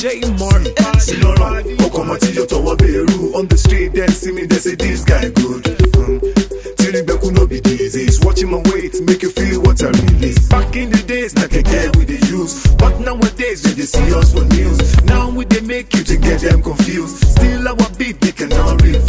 J Martin. Ìlọrin ọkọ̀ tí yóò tọwọ́ bẹ̀rù on the street then see me they say this guy good. Mm. Tirigbeku no be disease watching my weight make you feel what I release. Back in the days na keke we dey use but nowadays they dey see us for news. Now we they make you to get them confused. Still our beat they cannot refuse.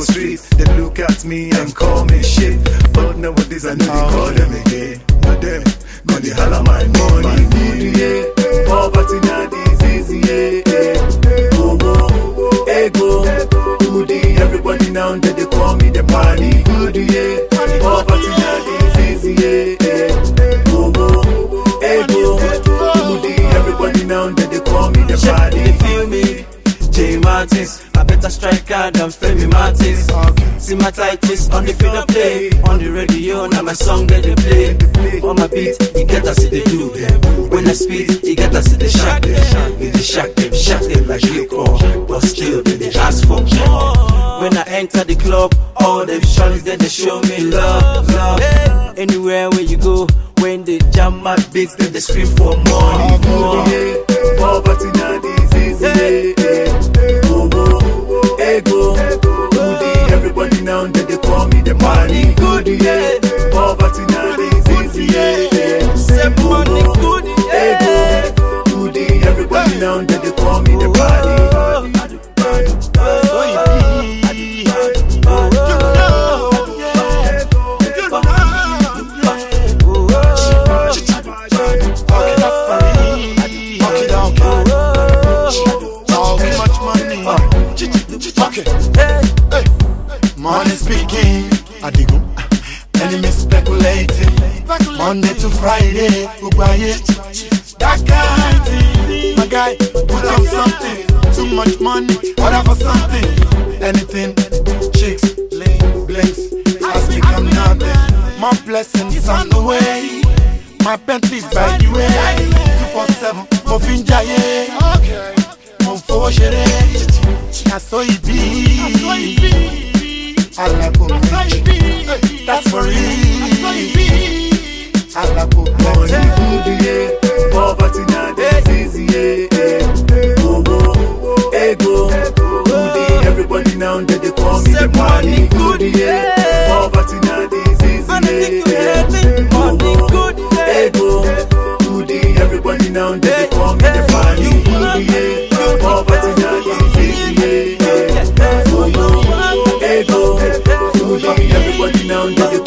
Call girl for street they look at me and call me shit. But nowadays I know they call oh. them again. But them gonna dey holla my money. Good yeah, poverty na disease yeah. Ogo, ego, goody. Everybody now that they call me the party. Good yeah, poverty na disease yeah. Ogo, ego, goody. Everybody now that Martins, I better striker than Femi Martins. See my titles on the field of play. On the radio, now my song that they play. On my beat, you get us see they do. When I speak, you get us see the shock them. You they shock them, shock them like liquor. But still, they, ask for more. When I enter the club, all them shawties then they show me love, love. Anywhere where you go, when they jam my beats, then they scream for more, more. poverty na disease money good yeah. Poverty na disease yeah. Say money good, yeah. Ego, goody. Everybody now that they call me the body. Money speaking, I dig up. Enemy speculating. Monday to Friday, gbogbo ayé. That guy, my guy, put up something. Too much money, order for something. Anything, chicks, blinks, has become nothing. More blessings on the way. My Bentley's by the way. Two four seven, mo fi ń jayé. Mo fowó ṣeré. Na so e be. Alago méjì. That's for real. Everybody now that